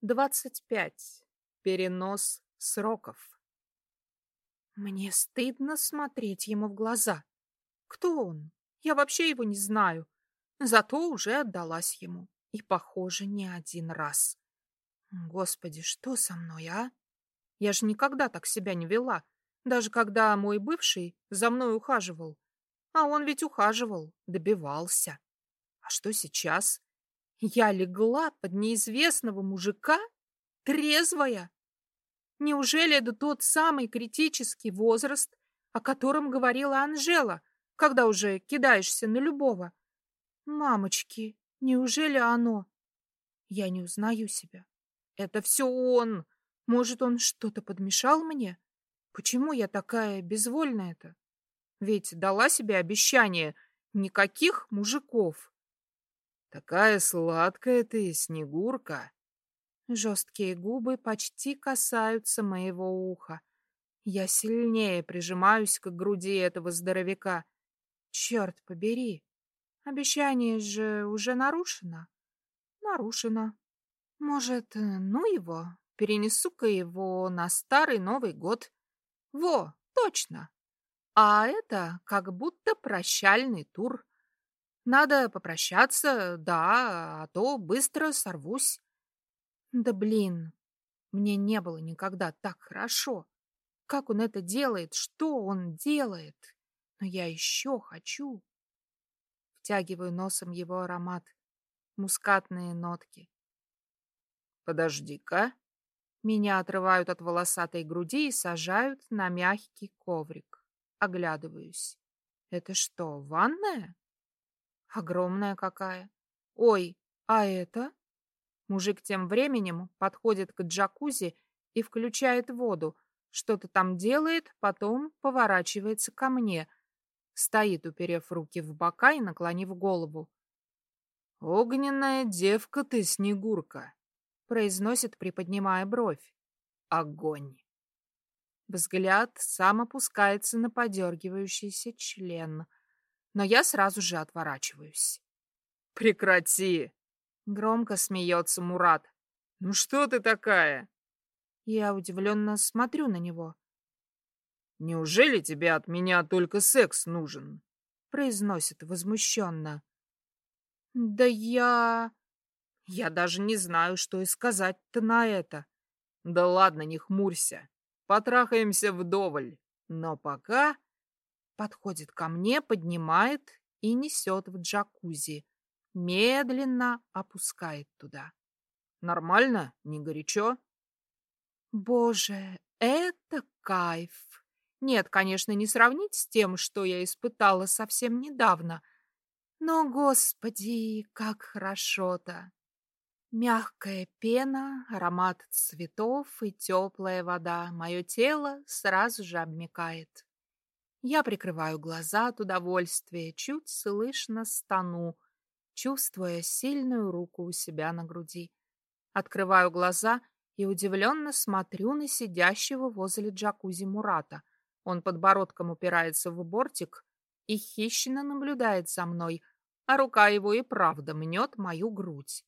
Двадцать пять. Перенос сроков. Мне стыдно смотреть ему в глаза. Кто он? Я вообще его не знаю. Зато уже отдалась ему. И, похоже, не один раз. Господи, что со мной, а? Я же никогда так себя не вела. Даже когда мой бывший за мной ухаживал. А он ведь ухаживал, добивался. А что сейчас? Я легла под неизвестного мужика? Трезвая? Неужели это тот самый критический возраст, о котором говорила Анжела, когда уже кидаешься на любого? Мамочки, неужели оно? Я не узнаю себя. Это все он. Может, он что-то подмешал мне? Почему я такая безвольная-то? Ведь дала себе обещание никаких мужиков. Такая сладкая ты, Снегурка. Жесткие губы почти касаются моего уха. Я сильнее прижимаюсь к груди этого здоровяка. Черт побери. Обещание же уже нарушено. Нарушено. Может, ну его, перенесу-ка его на старый Новый год. Во, точно. А это как будто прощальный тур. Надо попрощаться, да, а то быстро сорвусь. Да блин, мне не было никогда так хорошо. Как он это делает? Что он делает? Но я еще хочу. Втягиваю носом его аромат. Мускатные нотки. Подожди-ка. Меня отрывают от волосатой груди и сажают на мягкий коврик. Оглядываюсь. Это что, ванная? Огромная какая. Ой, а это? Мужик тем временем подходит к джакузи и включает воду. Что-то там делает, потом поворачивается ко мне. Стоит, уперев руки в бока и наклонив голову. «Огненная девка ты, Снегурка!» произносит, приподнимая бровь. «Огонь!» Взгляд сам опускается на подергивающийся член — но я сразу же отворачиваюсь. «Прекрати!» — громко смеется Мурат. «Ну что ты такая?» Я удивленно смотрю на него. «Неужели тебе от меня только секс нужен?» — произносит возмущенно. «Да я... Я даже не знаю, что и сказать-то на это». «Да ладно, не хмурься. Потрахаемся вдоволь. Но пока подходит ко мне, поднимает и несет в джакузи. Медленно опускает туда. Нормально? Не горячо? Боже, это кайф! Нет, конечно, не сравнить с тем, что я испытала совсем недавно. Но, господи, как хорошо-то! Мягкая пена, аромат цветов и теплая вода. Мое тело сразу же обмекает. Я прикрываю глаза от удовольствия, чуть слышно стану, чувствуя сильную руку у себя на груди. Открываю глаза и удивленно смотрю на сидящего возле джакузи Мурата. Он подбородком упирается в бортик и хищно наблюдает за мной, а рука его и правда мнет мою грудь.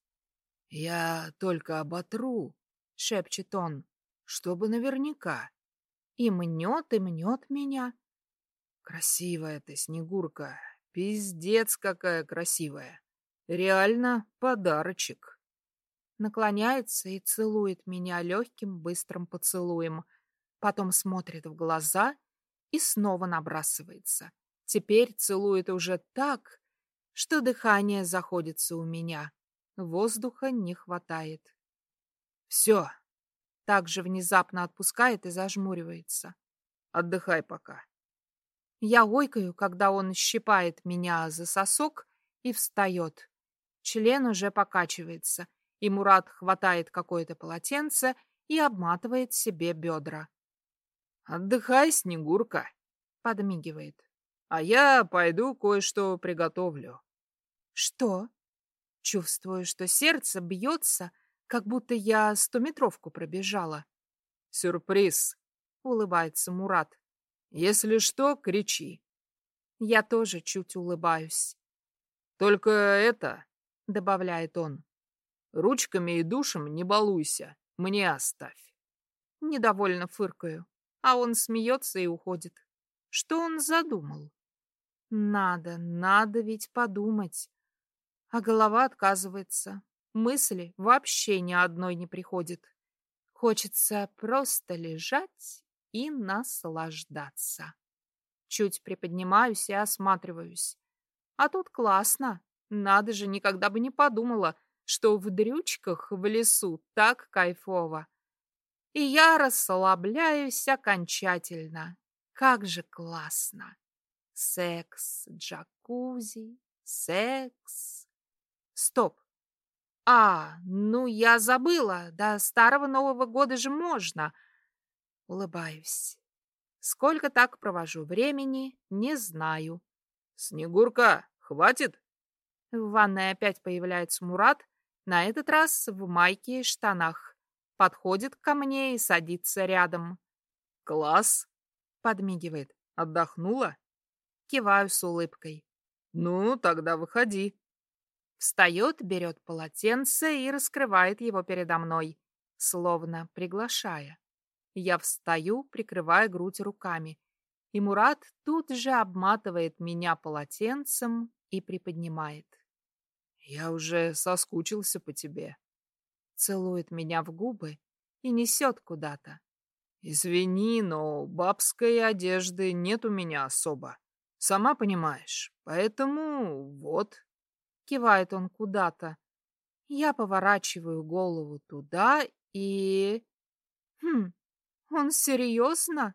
«Я только оботру», — шепчет он, — «чтобы наверняка». И мнет, и мнет меня. Красивая ты, Снегурка. Пиздец какая красивая. Реально подарочек. Наклоняется и целует меня легким быстрым поцелуем. Потом смотрит в глаза и снова набрасывается. Теперь целует уже так, что дыхание заходится у меня. Воздуха не хватает. Все. Так же внезапно отпускает и зажмуривается. Отдыхай пока. Я ойкаю, когда он щипает меня за сосок и встает. Член уже покачивается, и Мурат хватает какое-то полотенце и обматывает себе бедра. «Отдыхай, Снегурка», — подмигивает. «А я пойду кое-что приготовлю». «Что?» Чувствую, что сердце бьется, как будто я стометровку пробежала. «Сюрприз», — улыбается Мурат. Если что, кричи. Я тоже чуть улыбаюсь. Только это, добавляет он. Ручками и душем не балуйся, мне оставь. Недовольно фыркаю, а он смеется и уходит. Что он задумал? Надо, надо ведь подумать. А голова отказывается. Мысли вообще ни одной не приходит. Хочется просто лежать и наслаждаться. Чуть приподнимаюсь и осматриваюсь. А тут классно. Надо же, никогда бы не подумала, что в дрючках в лесу так кайфово. И я расслабляюсь окончательно. Как же классно. Секс, джакузи, секс. Стоп. А, ну я забыла. До старого Нового года же можно. Улыбаюсь. Сколько так провожу времени, не знаю. Снегурка, хватит? В ванной опять появляется Мурат, на этот раз в майке и штанах. Подходит ко мне и садится рядом. Класс, подмигивает. Отдохнула? Киваю с улыбкой. Ну, тогда выходи. Встает, берет полотенце и раскрывает его передо мной, словно приглашая. Я встаю, прикрывая грудь руками, и Мурат тут же обматывает меня полотенцем и приподнимает. «Я уже соскучился по тебе», целует меня в губы и несет куда-то. «Извини, но бабской одежды нет у меня особо. Сама понимаешь. Поэтому вот. Кивает он куда-то. Я поворачиваю голову туда и... Хм, он серьезно?